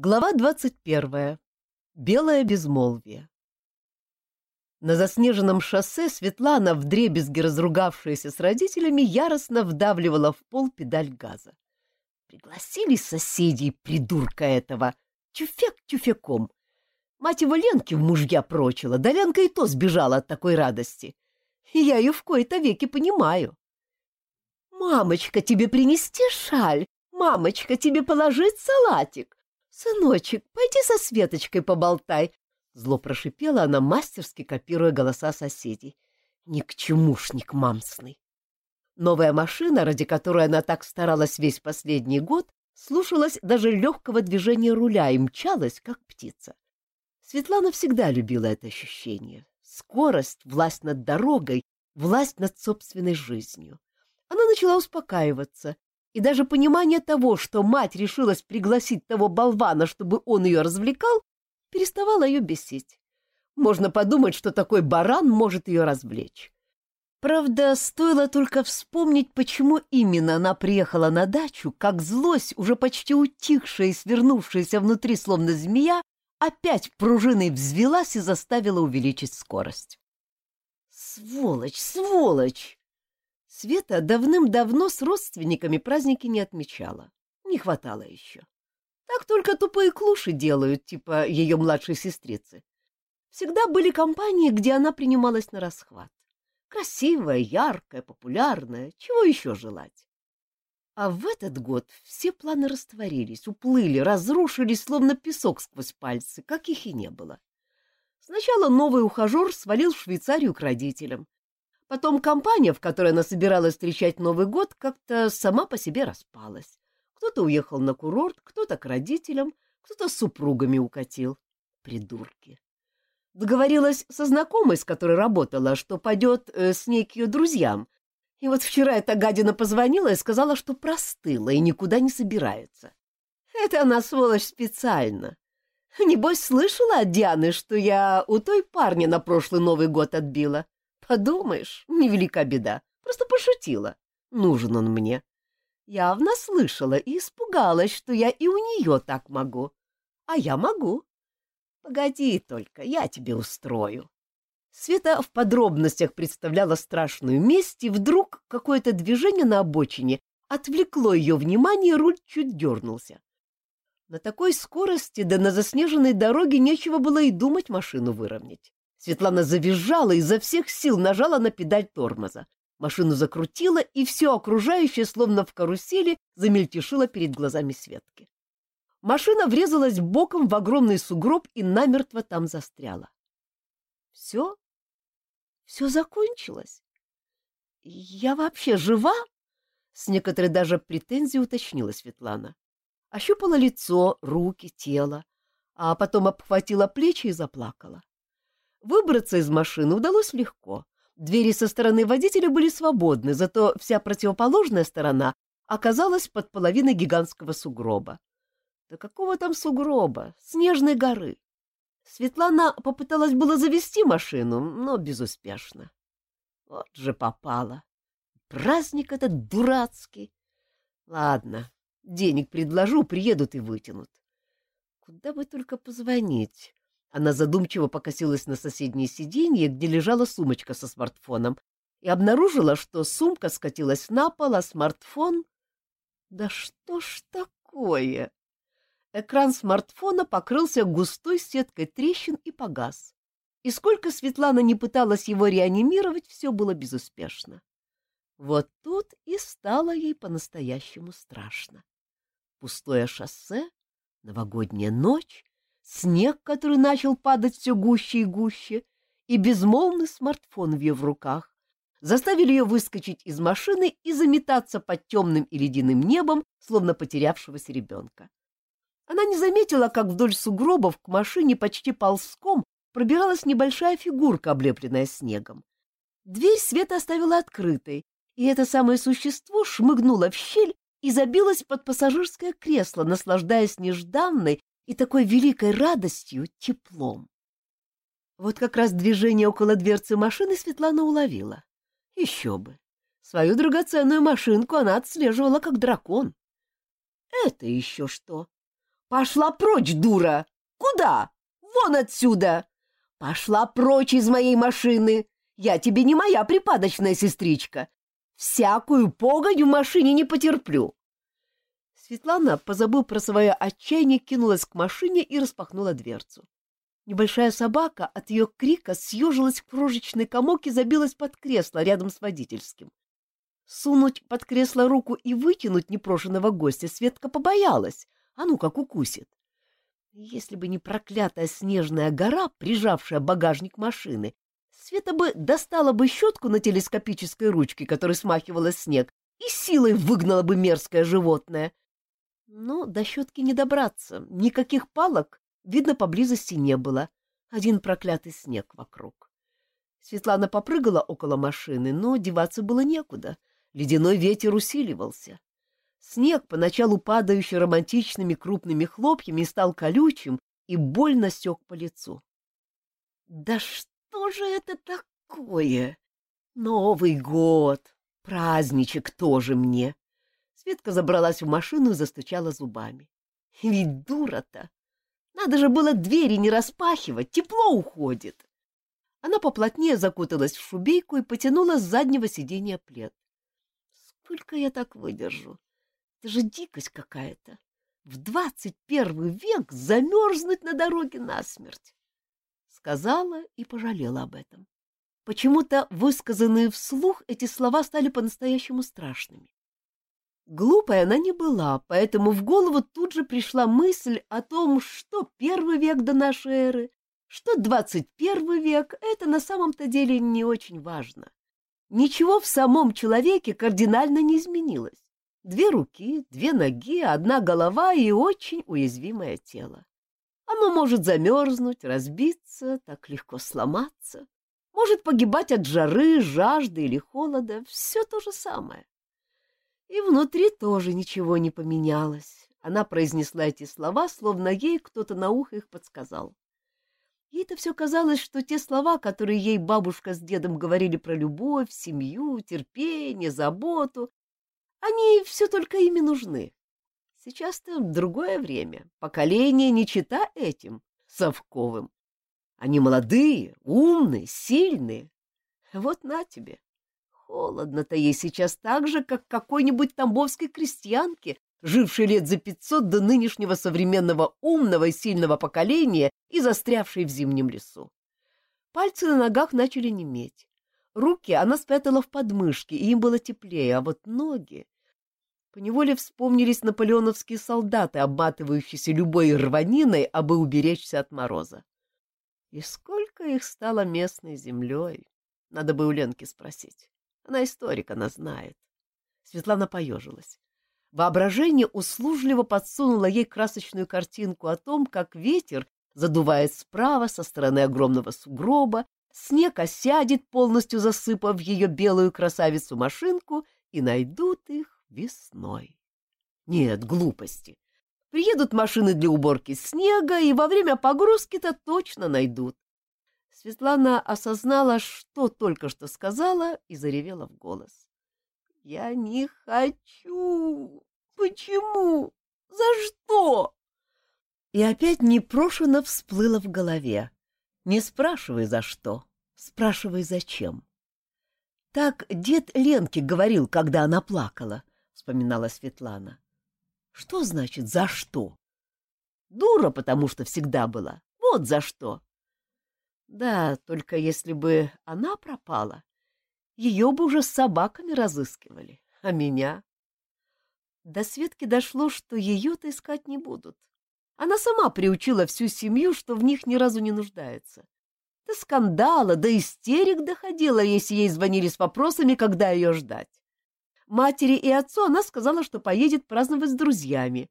Глава двадцать первая. Белое безмолвие. На заснеженном шоссе Светлана, вдребезги разругавшаяся с родителями, яростно вдавливала в пол педаль газа. Пригласили соседей, придурка этого, тюфяк тюфяком. Мать его Ленки в мужья прочила, да Ленка и то сбежала от такой радости. И я ее в кои-то веки понимаю. «Мамочка, тебе принести шаль? Мамочка, тебе положить салатик? «Сыночек, пойди со Светочкой поболтай!» Зло прошипела она, мастерски копируя голоса соседей. «Ни к чемушник мамсный!» Новая машина, ради которой она так старалась весь последний год, слушалась даже легкого движения руля и мчалась, как птица. Светлана всегда любила это ощущение. Скорость, власть над дорогой, власть над собственной жизнью. Она начала успокаиваться и даже понимание того, что мать решилась пригласить того болвана, чтобы он ее развлекал, переставало ее бесить. Можно подумать, что такой баран может ее развлечь. Правда, стоило только вспомнить, почему именно она приехала на дачу, как злость, уже почти утихшая и свернувшаяся внутри словно змея, опять пружиной взвелась и заставила увеличить скорость. «Сволочь, сволочь!» Света давным-давно с родственниками праздники не отмечала. Не хватало еще. Так только тупые клуши делают, типа ее младшей сестрицы. Всегда были компании, где она принималась на расхват. Красивая, яркая, популярная, чего еще желать? А в этот год все планы растворились, уплыли, разрушились, словно песок сквозь пальцы, как их и не было. Сначала новый ухажер свалил в Швейцарию к родителям, Потом компания, в которой она собиралась встречать Новый год, как-то сама по себе распалась. Кто-то уехал на курорт, кто-то к родителям, кто-то с супругами укатил. Придурки. Договорилась со знакомой, с которой работала, что пойдет э, с ней к ее друзьям. И вот вчера эта гадина позвонила и сказала, что простыла и никуда не собирается. Это она, сволочь, специально. Небось, слышала от Дианы, что я у той парня на прошлый Новый год отбила. Подумаешь, невелика беда, просто пошутила. Нужен он мне. Явно слышала и испугалась, что я и у нее так могу. А я могу. Погоди только, я тебе устрою. Света в подробностях представляла страшную месть, и вдруг какое-то движение на обочине отвлекло ее внимание, руль чуть дернулся. На такой скорости да на заснеженной дороге нечего было и думать машину выровнять. Светлана завизжала и изо всех сил нажала на педаль тормоза. Машину закрутила, и все окружающее, словно в карусели, замельтешило перед глазами Светки. Машина врезалась боком в огромный сугроб и намертво там застряла. Все? Все закончилось? Я вообще жива? С некоторой даже претензией уточнила Светлана. Ощупала лицо, руки, тело, а потом обхватила плечи и заплакала. Выбраться из машины удалось легко. Двери со стороны водителя были свободны, зато вся противоположная сторона оказалась под половиной гигантского сугроба. Да какого там сугроба? Снежной горы. Светлана попыталась было завести машину, но безуспешно. Вот же попала. Праздник этот дурацкий. Ладно, денег предложу, приедут и вытянут. Куда бы только позвонить? Она задумчиво покосилась на соседнее сиденье, где лежала сумочка со смартфоном, и обнаружила, что сумка скатилась на пол, а смартфон... Да что ж такое? Экран смартфона покрылся густой сеткой трещин и погас. И сколько Светлана не пыталась его реанимировать, все было безуспешно. Вот тут и стало ей по-настоящему страшно. Пустое шоссе, новогодняя ночь, снег, который начал падать все гуще и гуще, и безмолвный смартфон в ее в руках заставили ее выскочить из машины и заметаться под темным и ледяным небом, словно потерявшегося ребенка. Она не заметила, как вдоль сугробов к машине почти ползком пробиралась небольшая фигурка, облепленная снегом. Дверь Света оставила открытой, и это самое существо шмыгнуло в щель и забилось под пассажирское кресло, наслаждаясь нежданной и такой великой радостью, теплом. Вот как раз движение около дверцы машины Светлана уловила. Еще бы. Свою драгоценную машинку она отслеживала как дракон. Это еще что? Пошла прочь, дура! Куда? Вон отсюда! Пошла прочь из моей машины! Я тебе не моя припадочная сестричка. Всякую погонь в машине не потерплю. Светлана, позабыв про свое отчаяние, кинулась к машине и распахнула дверцу. Небольшая собака от ее крика съежилась в крошечный комок и забилась под кресло рядом с водительским. Сунуть под кресло руку и вытянуть непрошенного гостя Светка побоялась, а ну как укусит. Если бы не проклятая снежная гора, прижавшая багажник машины, Света бы достала бы щетку на телескопической ручке, которой смахивала снег, и силой выгнала бы мерзкое животное. Но до щетки не добраться, никаких палок, видно, поблизости не было, один проклятый снег вокруг. Светлана попрыгала около машины, но деваться было некуда, ледяной ветер усиливался. Снег, поначалу падающий романтичными крупными хлопьями, стал колючим и больно сёк по лицу. «Да что же это такое? Новый год! Праздничек тоже мне!» Светка забралась в машину и застучала зубами. «Ведь дура-то! Надо же было двери не распахивать, тепло уходит!» Она поплотнее закуталась в шубейку и потянула с заднего сиденья плед. «Сколько я так выдержу? Это же дикость какая-то. В двадцать первый век замерзнуть на дороге насмерть. Сказала и пожалела об этом. Почему-то высказанные вслух эти слова стали по-настоящему страшными. Глупой она не была, поэтому в голову тут же пришла мысль о том, что первый век до нашей эры, что двадцать первый век — это на самом-то деле не очень важно. Ничего в самом человеке кардинально не изменилось. Две руки, две ноги, одна голова и очень уязвимое тело. Оно может замерзнуть, разбиться, так легко сломаться. Может погибать от жары, жажды или холода. Все то же самое. И внутри тоже ничего не поменялось. Она произнесла эти слова, словно ей кто-то на ухо их подсказал. Ей-то все казалось, что те слова, которые ей бабушка с дедом говорили про любовь, семью, терпение, заботу, они все только ими нужны. Сейчас-то другое время, поколение не чита этим, совковым. Они молодые, умные, сильные. Вот на тебе. Холодно-то ей сейчас так же, как какой-нибудь тамбовской крестьянке, жившей лет за пятьсот до нынешнего современного умного и сильного поколения и застрявшей в зимнем лесу. Пальцы на ногах начали неметь. Руки она спрятала в подмышки, и им было теплее, а вот ноги... Поневоле вспомнились наполеоновские солдаты, обматывающиеся любой рваниной, абы уберечься от мороза. И сколько их стало местной землей? Надо бы у Ленки спросить. Она историк, она знает. Светлана поежилась. Воображение услужливо подсунуло ей красочную картинку о том, как ветер задувает справа со стороны огромного сугроба, снег осядет, полностью засыпав ее белую красавицу-машинку, и найдут их весной. Нет, глупости. Приедут машины для уборки снега, и во время погрузки-то точно найдут. Светлана осознала, что только что сказала, и заревела в голос. — Я не хочу! Почему? За что? И опять непрошено всплыло в голове. Не спрашивай за что, спрашивай зачем. Так дед Ленке говорил, когда она плакала, вспоминала Светлана. Что значит «за что»? Дура, потому что всегда была. Вот за что. Да, только если бы она пропала, ее бы уже с собаками разыскивали, а меня... До Светки дошло, что ее-то искать не будут. Она сама приучила всю семью, что в них ни разу не нуждается. До скандала, до истерик доходила, если ей звонили с вопросами, когда ее ждать. Матери и отцу она сказала, что поедет праздновать с друзьями.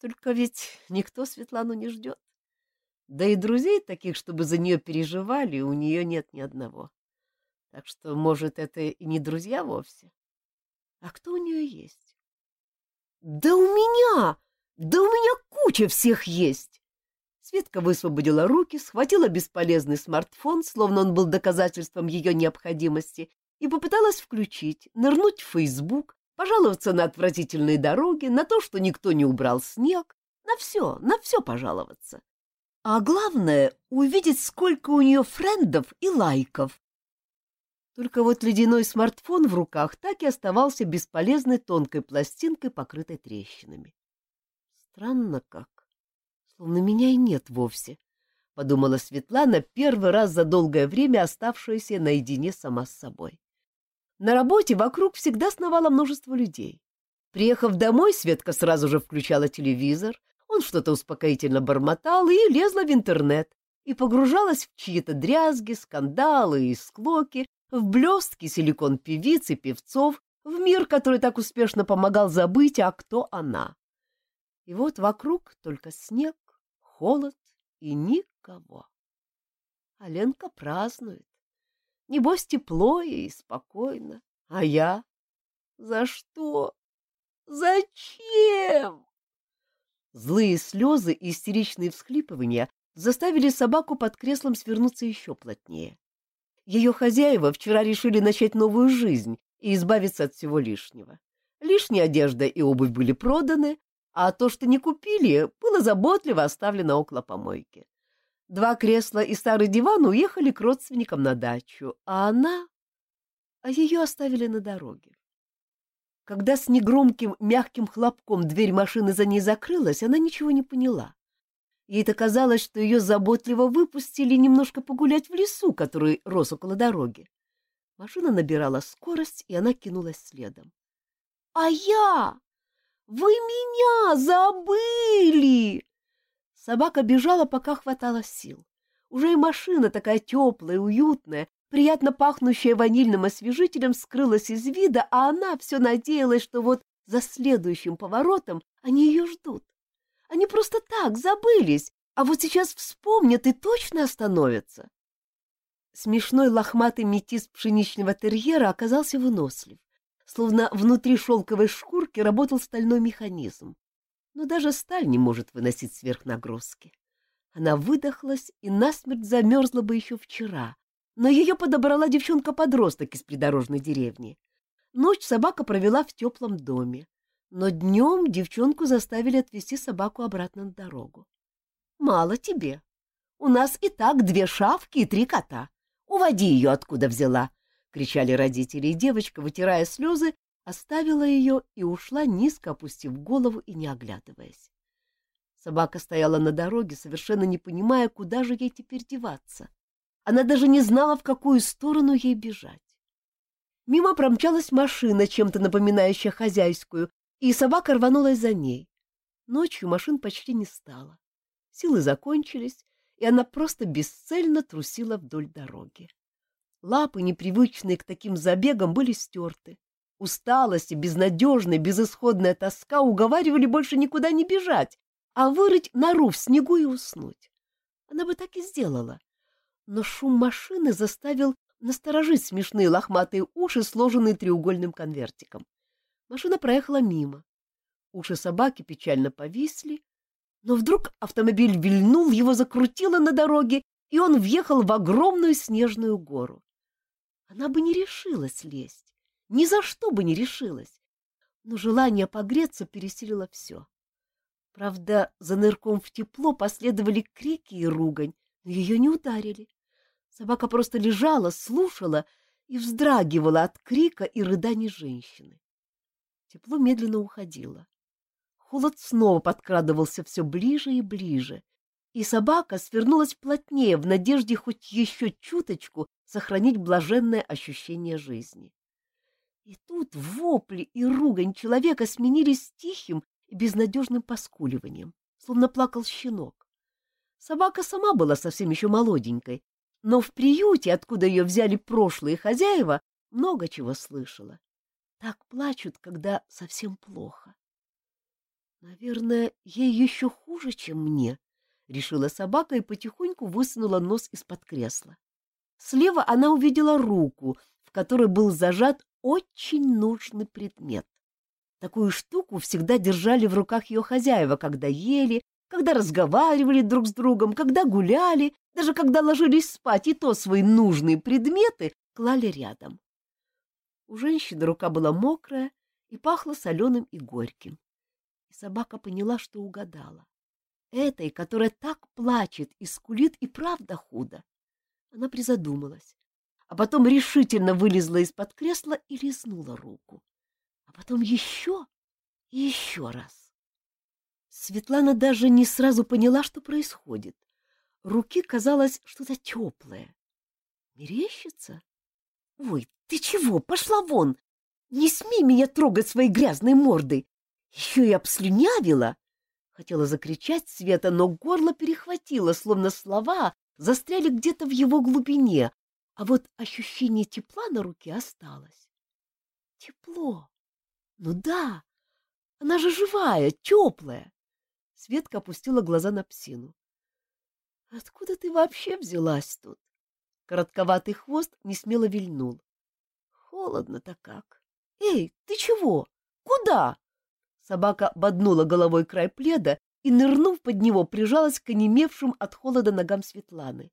Только ведь никто Светлану не ждет. Да и друзей таких, чтобы за нее переживали, у нее нет ни одного. Так что, может, это и не друзья вовсе. А кто у нее есть? Да у меня! Да у меня куча всех есть! Светка высвободила руки, схватила бесполезный смартфон, словно он был доказательством ее необходимости, и попыталась включить, нырнуть в Фейсбук, пожаловаться на отвратительные дороги, на то, что никто не убрал снег, На все, на все пожаловаться. А главное — увидеть, сколько у нее френдов и лайков. Только вот ледяной смартфон в руках так и оставался бесполезной тонкой пластинкой, покрытой трещинами. Странно как, словно меня и нет вовсе, — подумала Светлана, первый раз за долгое время оставшаяся наедине сама с собой. На работе вокруг всегда сновало множество людей. Приехав домой, Светка сразу же включала телевизор, он что-то успокоительно бормотал и лезла в интернет, и погружалась в чьи-то дрязги, скандалы и склоки, в блестки силикон певиц и певцов, в мир, который так успешно помогал забыть, а кто она. И вот вокруг только снег, холод и никого. А Ленка празднует. Небось, тепло и спокойно. А я? За что? Зачем? Злые слезы и истеричные всхлипывания заставили собаку под креслом свернуться еще плотнее. Ее хозяева вчера решили начать новую жизнь и избавиться от всего лишнего. Лишняя одежда и обувь были проданы, а то, что не купили, было заботливо оставлено около помойки. Два кресла и старый диван уехали к родственникам на дачу, а она... А ее оставили на дороге. Когда с негромким мягким хлопком дверь машины за ней закрылась, она ничего не поняла. Ей-то казалось, что ее заботливо выпустили немножко погулять в лесу, который рос около дороги. Машина набирала скорость, и она кинулась следом. — А я? Вы меня забыли! Собака бежала, пока хватало сил. Уже и машина такая теплая, уютная, приятно пахнущая ванильным освежителем, скрылась из вида, а она все надеялась, что вот за следующим поворотом они ее ждут. Они просто так забылись, а вот сейчас вспомнят и точно остановятся. Смешной лохматый метис пшеничного терьера оказался вынослив, словно внутри шелковой шкурки работал стальной механизм. Но даже сталь не может выносить сверхнагрузки. Она выдохлась и насмерть замерзла бы еще вчера, но ее подобрала девчонка-подросток из придорожной деревни. Ночь собака провела в теплом доме но днем девчонку заставили отвезти собаку обратно на дорогу. — Мало тебе. У нас и так две шавки и три кота. Уводи ее, откуда взяла! — кричали родители, и девочка, вытирая слезы, оставила ее и ушла, низко опустив голову и не оглядываясь. Собака стояла на дороге, совершенно не понимая, куда же ей теперь деваться. Она даже не знала, в какую сторону ей бежать. Мимо промчалась машина, чем-то напоминающая хозяйскую, и собака рванулась за ней. Ночью машин почти не стало. Силы закончились, и она просто бесцельно трусила вдоль дороги. Лапы, непривычные к таким забегам, были стерты. Усталость и безнадежная, безысходная тоска уговаривали больше никуда не бежать, а вырыть нору в снегу и уснуть. Она бы так и сделала. Но шум машины заставил насторожить смешные лохматые уши, сложенные треугольным конвертиком. Машина проехала мимо. Уши собаки печально повисли, но вдруг автомобиль вильнул, его закрутило на дороге, и он въехал в огромную снежную гору. Она бы не решилась лезть, ни за что бы не решилась, но желание погреться пересилило все. Правда, за нырком в тепло последовали крики и ругань, но ее не ударили. Собака просто лежала, слушала и вздрагивала от крика и рыданий женщины. Тепло медленно уходило. Холод снова подкрадывался все ближе и ближе, и собака свернулась плотнее в надежде хоть еще чуточку сохранить блаженное ощущение жизни. И тут вопли и ругань человека сменились тихим и безнадежным поскуливанием, словно плакал щенок. Собака сама была совсем еще молоденькой, но в приюте, откуда ее взяли прошлые хозяева, много чего слышала так плачут, когда совсем плохо. Наверное, ей еще хуже, чем мне, — решила собака и потихоньку высунула нос из-под кресла. Слева она увидела руку, в которой был зажат очень нужный предмет. Такую штуку всегда держали в руках ее хозяева, когда ели, когда разговаривали друг с другом, когда гуляли, даже когда ложились спать, и то свои нужные предметы клали рядом. У женщины рука была мокрая и пахла соленым и горьким. И собака поняла, что угадала. этой, которая так плачет и скулит, и правда худо. Она призадумалась, а потом решительно вылезла из-под кресла и лизнула руку. А потом еще и еще раз. Светлана даже не сразу поняла, что происходит. Руки казалось что-то теплое. Мерещится? Ой, ты чего? Пошла вон! Не смей меня трогать своей грязной мордой! Еще и обслюнявила! Хотела закричать Света, но горло перехватило, словно слова застряли где-то в его глубине, а вот ощущение тепла на руке осталось. Тепло. Ну да, она же живая, теплая. Светка опустила глаза на псину. Откуда ты вообще взялась тут? Коротковатый хвост несмело вильнул. Холодно-то как. Эй, ты чего? Куда? Собака боднула головой край пледа и, нырнув под него, прижалась к онемевшим от холода ногам Светланы.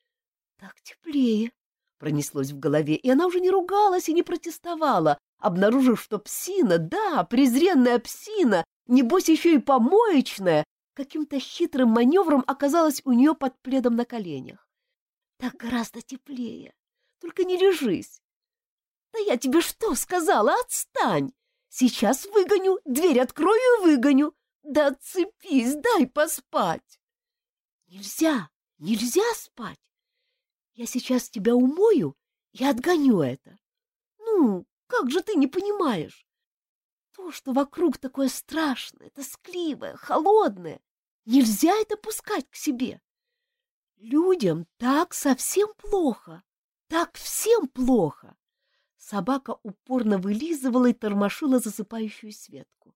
— Так теплее, — пронеслось в голове, и она уже не ругалась и не протестовала, обнаружив, что псина, да, презренная псина, небось еще и помоечная, каким-то хитрым маневром оказалась у нее под пледом на коленях. — Так гораздо теплее. Только не лежись. — Да я тебе что сказала? Отстань! Сейчас выгоню, дверь открою и выгоню. Да отцепись, дай поспать. Нельзя, нельзя спать. Я сейчас тебя умою и отгоню это. Ну, как же ты не понимаешь? То, что вокруг такое страшное, тоскливое, холодное, нельзя это пускать к себе. Людям так совсем плохо, так всем плохо. Собака упорно вылизывала и тормошила засыпающую Светку.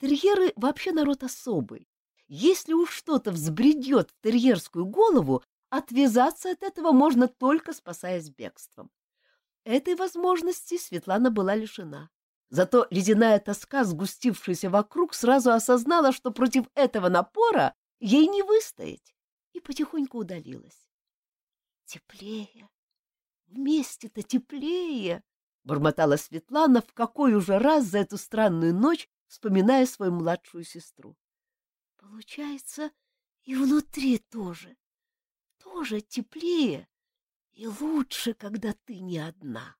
Терьеры вообще народ особый. Если уж что-то взбредет в терьерскую голову, отвязаться от этого можно только спасаясь бегством. Этой возможности Светлана была лишена. Зато ледяная тоска, сгустившаяся вокруг, сразу осознала, что против этого напора ей не выстоять, и потихоньку удалилась. Теплее, вместе-то теплее, бормотала Светлана в какой уже раз за эту странную ночь, вспоминая свою младшую сестру. Получается, и внутри тоже. Тоже теплее и лучше, когда ты не одна.